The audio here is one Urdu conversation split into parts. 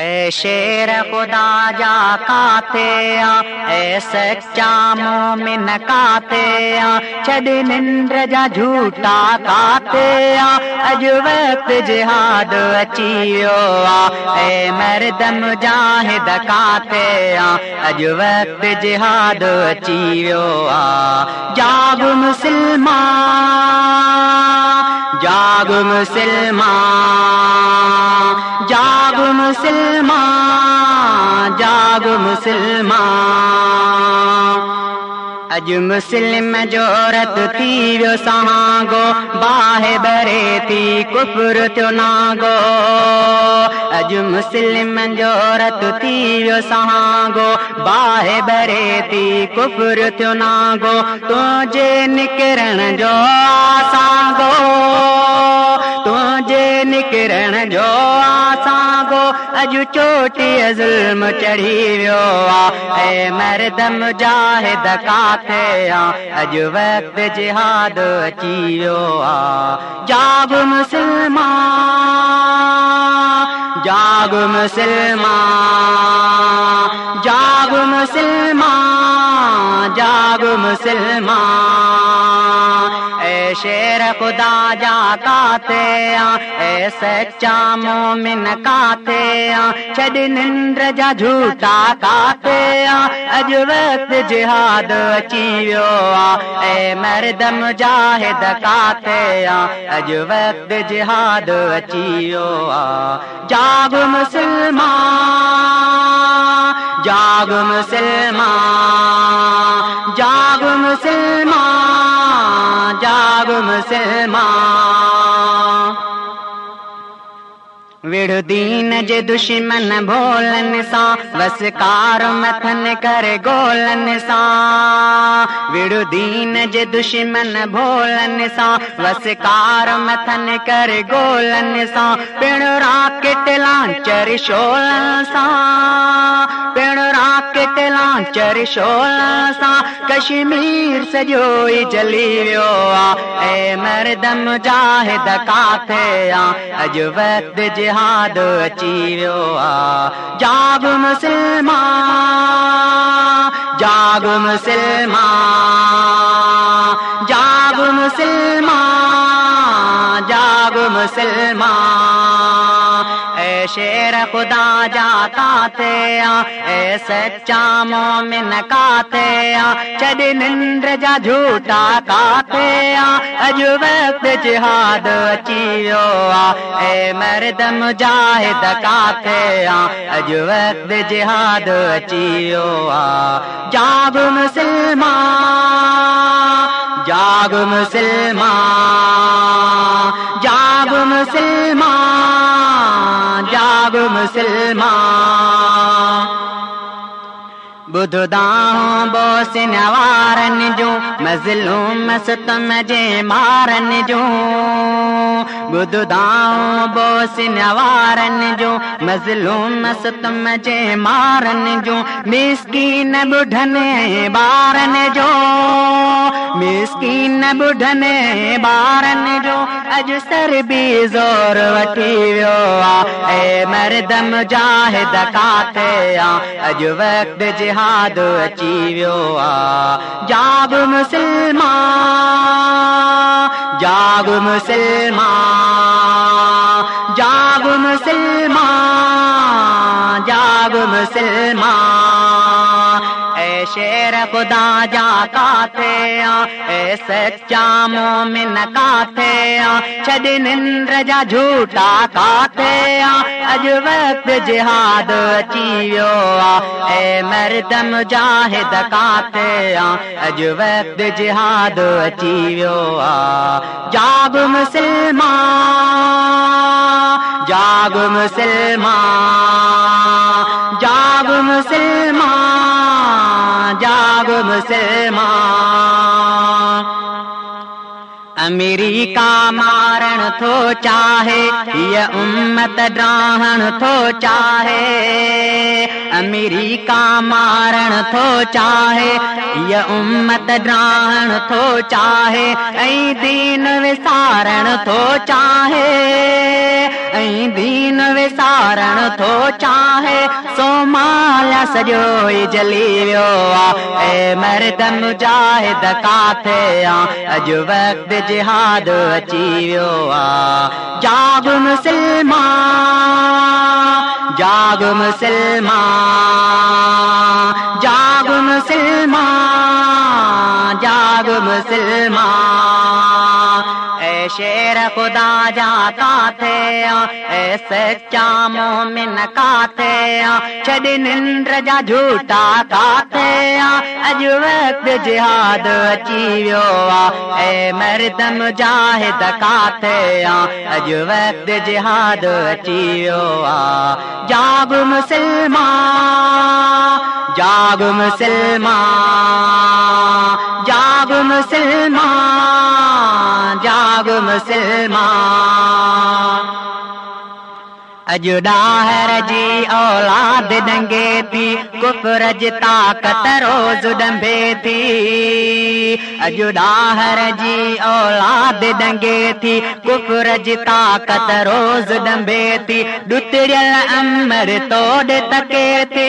اے شیر خدا جا کاتے اے سچا مومن کاتے چھڑ نندر جا جھوٹا کاتے اج وقت جہاد اچیو آ، اے مردم جاہد کاتے اج وقت جہاد اچیو آ۔ جاگ مسلمان جاگ مسلمان، جاگ مسلمان، جاگ مسلمان۔ اج مسلم جورت تھی ویو سہانگو باہ برے تھی، کفر تھو ناگو۔ اج مسلم جورت تھی ویو سہانگو باہ برے تھی، کفر تھو ناگو۔ تجھے نکرن جو آسانگو تجھے اج چوٹی ظلم چڑھی ویو اے مردم جاہد کاتے اج وقت جہاد اچی ویو جاگ مسلمان جاگ مسلمان جاگ مسلمان جاگ مسلمان شیر خدا جا کاتے اے سچا مومن کاتے چھڑ نندر جا جھوٹا کاتے اج وقت جہاد اچی ویو اے مردم جاہد کاتے اج وقت جہاد اچی ویو جاگ مسلمان جاگ مسلمان جاگ مسلمان۔ جاگ مسلمان۔ وڑ دین جے دشمن بولن سا بس کار متھن کر گولن سا۔ وڑ دین جے دشمن بولن سا بس کار متھن کر گولن سا۔ پڑ راکٹ لانچر شولن سا۔ لانچر شولن سا کشمیر سجوئی جلی ویو اے مردم جاہد کاتے اج وقت جہاد اچی ویو جاگ مسلمان جاگ مسلمان جاگ مسلمان جاگ مسلمان۔ شیر خدا جا کاتے اے سچا مومن کاتے چھڑ نندر جا جھوٹا کاتے اج وقت جہاد اچی ویو اے مردم جاہد کاتے اج وقت جہاد اچی ویو جاگ مسلمان جاگ مسلمان مسلمان۔ بدھ داؤں بوس نوارن جو مظلوم ستم جے مارن جو بدھ داؤں بوس نوارن جو مظلوم ستم جے مارن جو مسکین بڑھن بارن جو مسکین بڑھن بارن جو اج سر بھی زور وٹی ویو اے مردم جاہد کاتے اج وقت جہاد اچی ویو جاگ مسلمان جاگ مسلمان جاگ مسلمان جاگ مسلمان۔ شیر خدا جا کاتے اے سچا مومن کاتے چھڑ نندر جا جھوٹا کاتے اج وقت جہاد اچی ویو اے مردم جاہد کاتے اج وقت جہاد اچی ویو جاگ مسلمان جاگ مسلمان جاگ مسلمان۔ جاگ مسلمان۔ امریکہ مارن تھو چاہے، یہ امت ڈاہن تو چاہے۔ امریکہ مارن تو چاہے، یہ امت ڈراہن تو چاہے۔ ای دین وسارن تو چاہے، ای دین وسارن تھو چاہے۔ سلم جاگ سلم سلم جاگ مسلم شیر خدا جاتا تھے، ایسے مومن کا تھے چھڑی نندر جا جھوٹا کاتے، اج وقت جہاد اچیو اے مرد مجاہد کاتے، اج وقت جہاد اچیو جاگ مسلمان جاگ مسلمان جاگ مسلمان۔ مسلمان۔ اجدا ہے جی اولاد ڈنگے تھی کفر جتا روز ڈمبے تھی اجدا ہے جی اولاد ڈنگے تھی کفر جتا روز ڈمبے تھی ڈتڑیل امر توڑ تکے تھی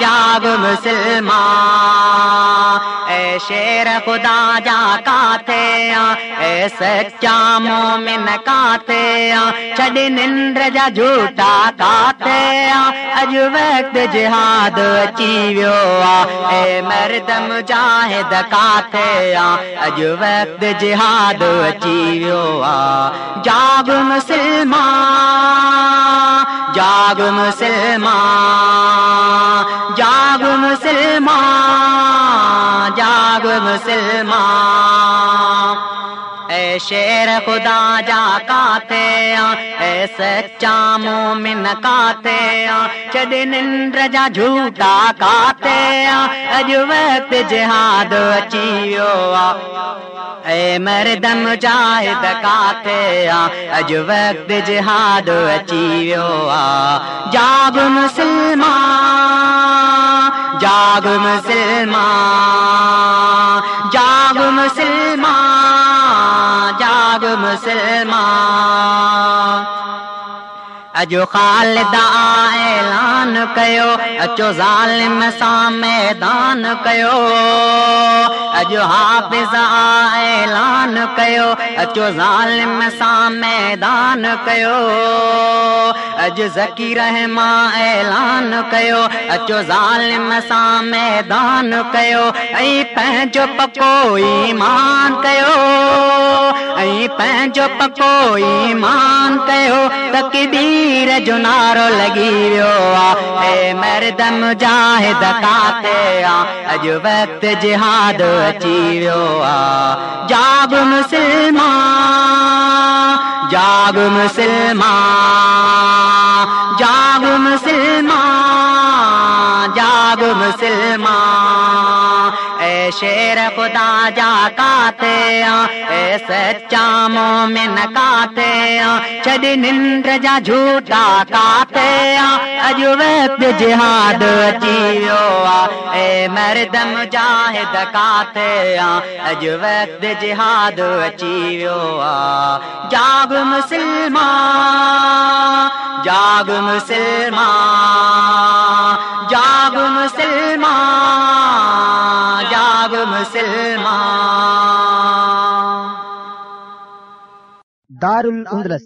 کامیاب مسلمان۔ اے شیر خدا جا کاتے اے سچا مومن کاتے چڑی نندر جا جھوٹا کاتے اج وقت جہاد اچیو اے مرد مجاہد کاتے اج وقت جہاد اچیو جاب مسلمان۔ جاگ مسلمان جاگ مسلمان جاگ مسلمان۔ اے شیر خدا جا کاتے اے سچا مومن کاتے چڈ نندر جا جھوٹا کاتے اج وقت جہاد اچیو اے مردم جاہد کاتے اج وقت جہاد اچیو جاگ مسلمان جاگ مسلمان جاگ مسلمان۔ مسلمان۔ اجو خالد اعلان کیو اچو ظالم سان ميدان کيو اجو حافظ اعلان کیو، اچو ظالم سا میدان کیو۔ اج زکی رحما اعلان کیو، اچو ظالم سا میدان کیو۔ ای پینجو پکو ایمان کیو۔ ای پینجو پکو ایمان کیو۔ تکبیر جو نارو لگی ویو اے مردم جاہد کاتے آ۔ اج وقت جہاد جاب مسمار جاب مسمار جاب مسم شیر خدا جا کاتے اے سچا مومن کاتے چھڑی نند جا جھوٹا کاتے اج وقت جہاد اچیو اے مرد مجاہد کاتے اجویت جہاد اچیو جاگ مسلمان جاگ مسلمان مسلمان۔ دار الاندلس